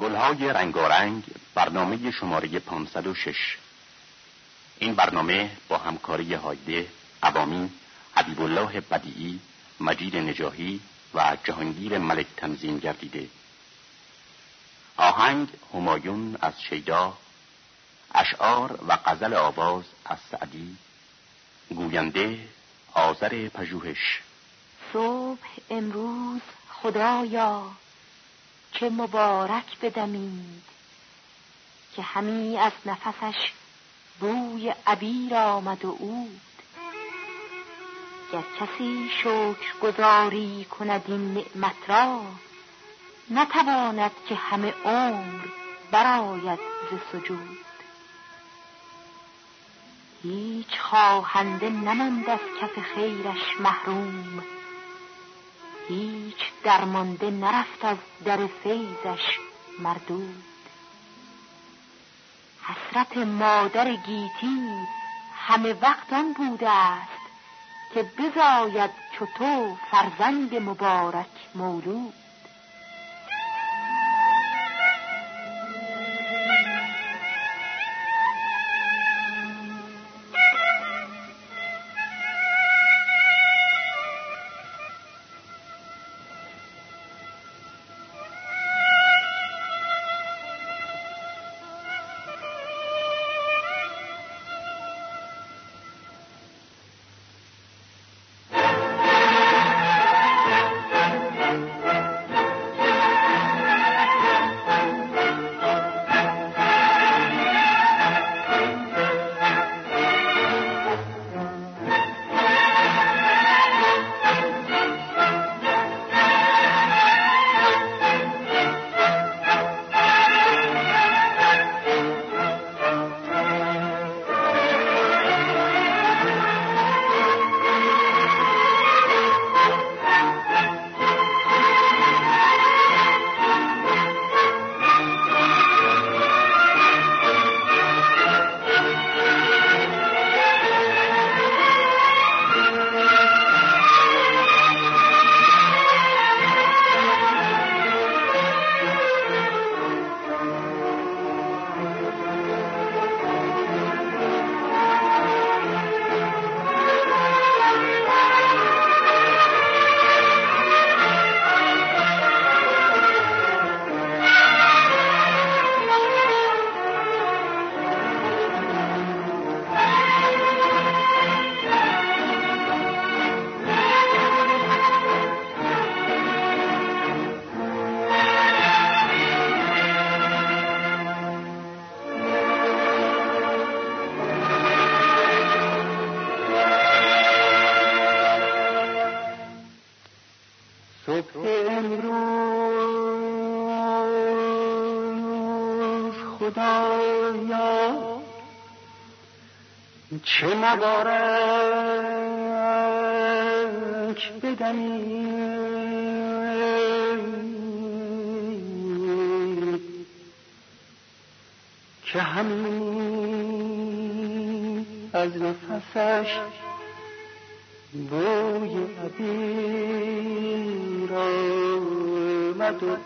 گلهای رنگارنگ برنامه شماره 506 این برنامه با همکاری هایده، عوامی، حبیب الله بدیعی، مجید نجاهی و جهانگیر ملک تنظیم گردیده. آهنگ همایون از شیدا اشعار و غزل آواز از سعدی گوینده آذر پژوهش. صبح امروز خدایا. چه مبارک بدمید که همی از نفسش بوی عبیر آمد و اود گر کسی شکر گذاری کند این نعمت را نتواند که همه عمر براید ز سجود. هیچ خواهنده نماند از کف خیرش محروم هیچ درمانده نرفت از در فیضش مردود. حسرت مادر گیتی همه وقت آن بوده است که بزاید تو فرزند مبارک مولود. مبارک بدمی. که همین از نفسش بوی عبیر آمد و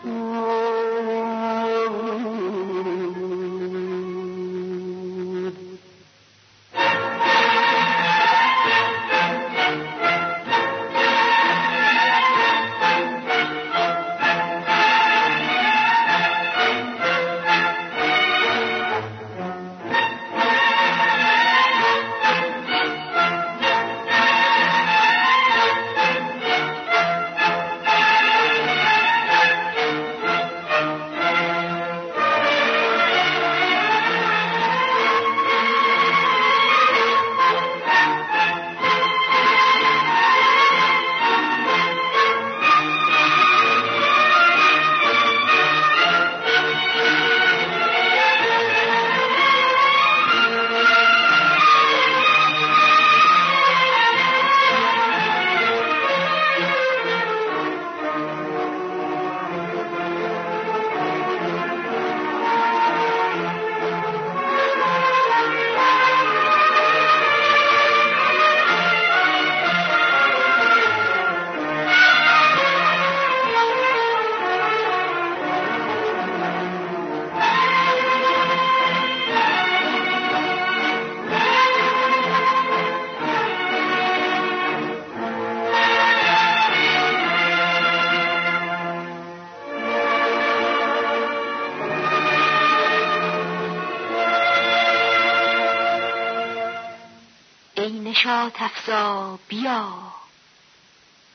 نشاط افزا بیا.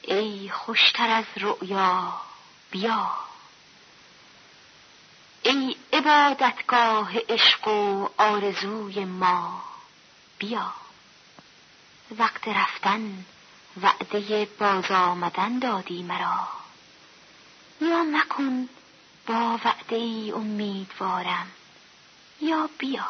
ای خوشتر از رؤیا بیا. ای عبادتگاه عشق و آرزوی ما بیا. وقت رفتن وعده باز آمدن دادی مرا. یا مکن با وعده ای امیدوارم یا بیا.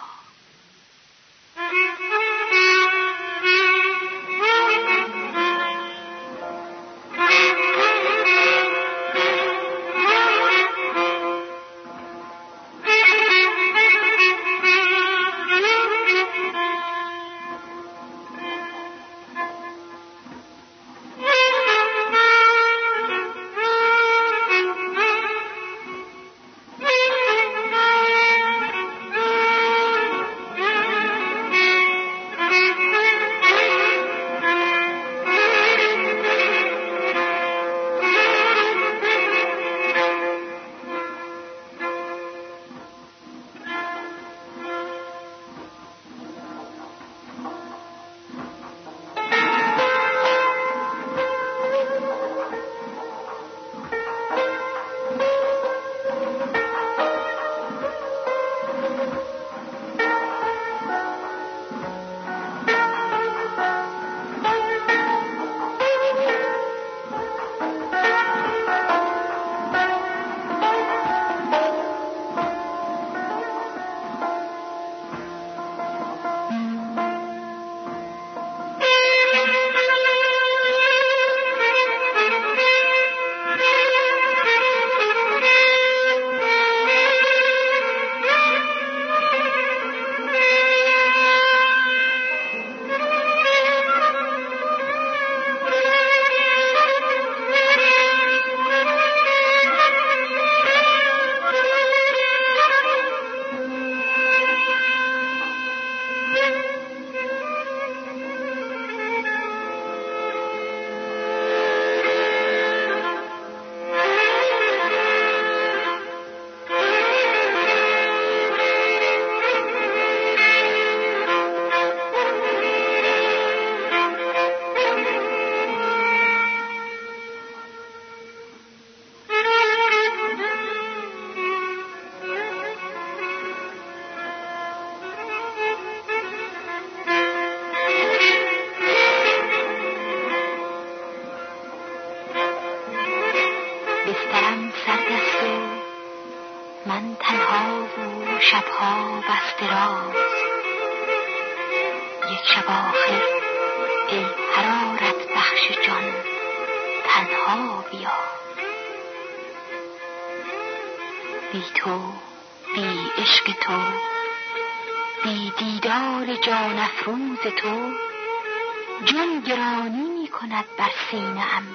کند بر سینه ام.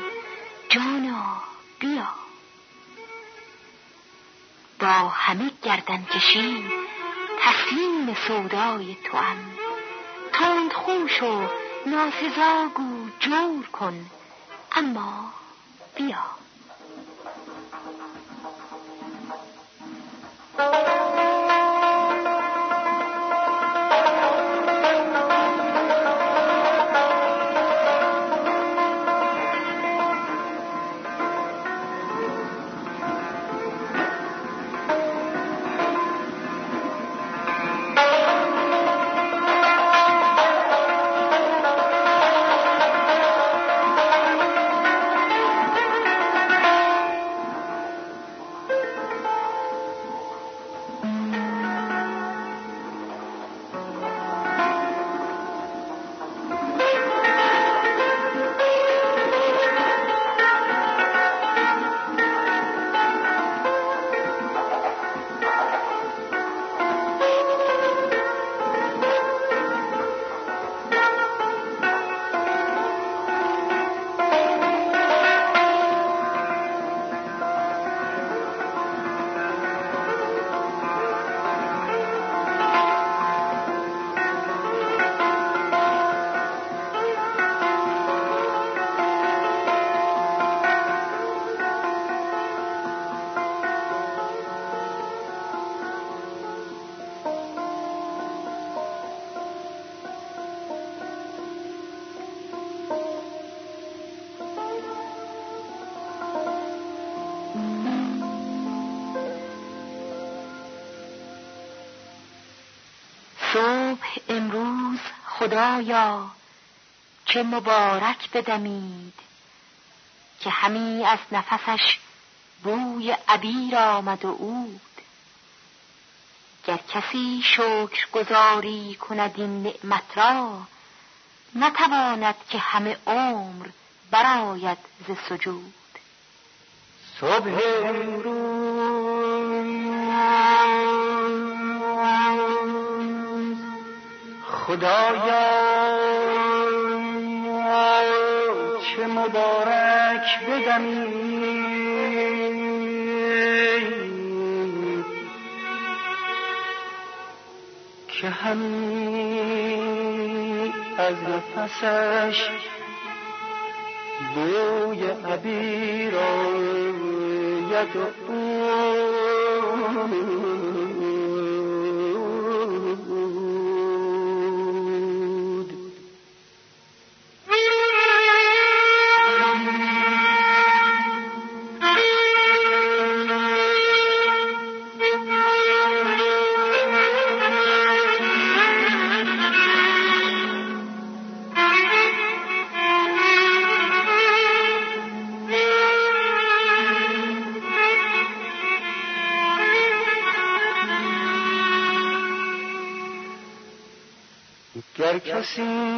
جانا بیا. با همه گردن کشی تسلیم سودای تو ام تند خوش و ناسزاگو جور کن. اما بیا. صبح امروز خدایا چه مبارک بدمید که همی از نفسش بوی عبیر آمد و اود گر کسی شکر گذاری کند این نعمت را نتواند که همه عمر براید ز سجود. صبح امروز خدایا چه مبارک بدمی. که همی از نفسش بوی عبیر آید گر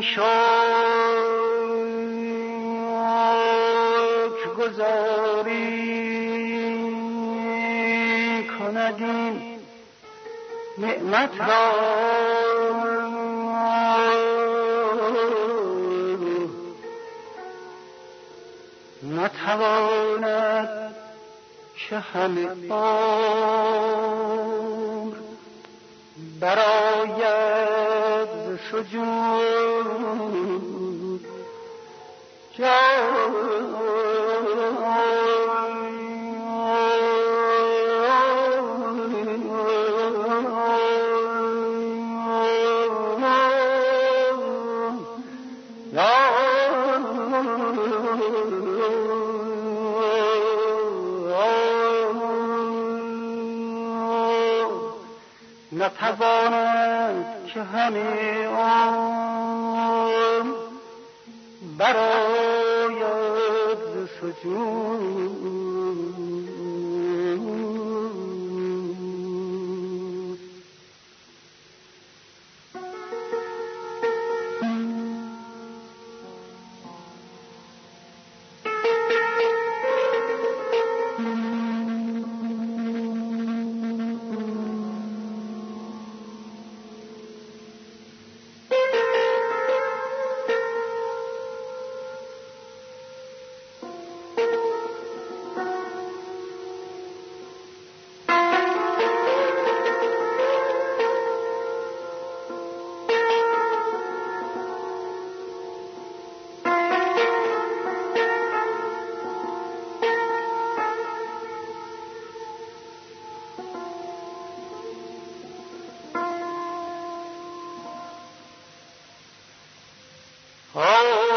شکر گذاری کند این نعمت را. نتواند که همه عمر برایت سجود نتوانند که همه آن براید سجود. ہو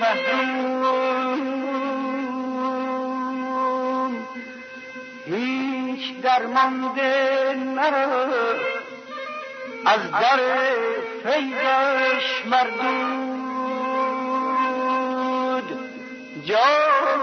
محروم هیچ درمانده نرفت از در فیضش مردود. جان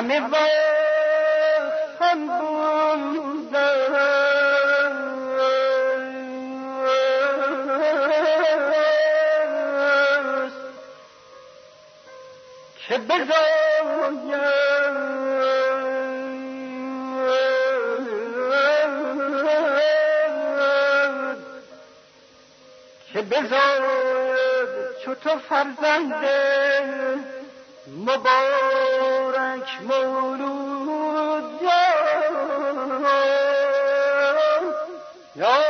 همه وقت هم که بزاید. که بزاید چو تو فرزنده مبارک مولود یا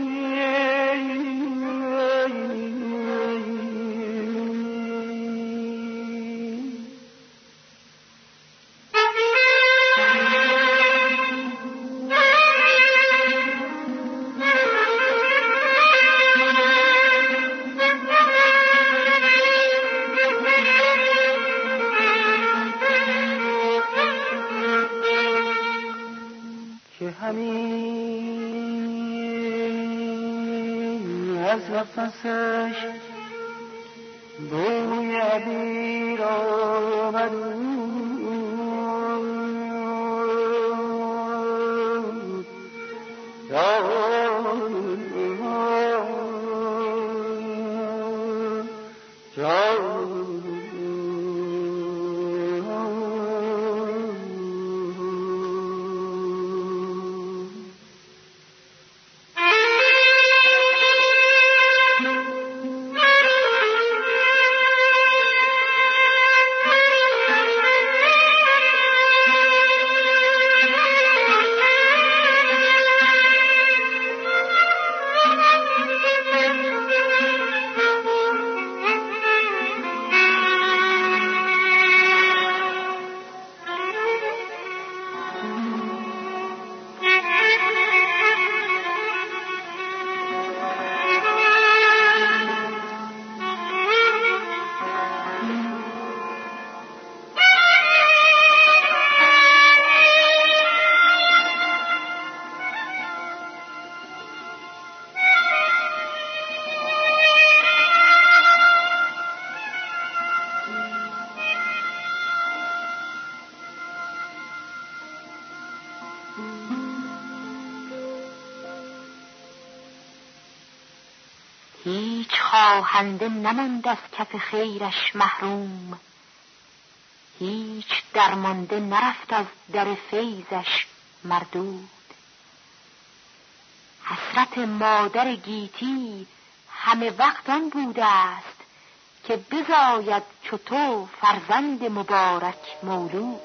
بوی عبیر آمدیم خواهنده نماند از کف خیرش محروم. هیچ درمانده نرفت از در فیضش مردود. حسرت مادر گیتی همه وقت آن بوده است که بزاید تو فرزند مبارک مولود.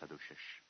فرهنگ برنامه شماره 506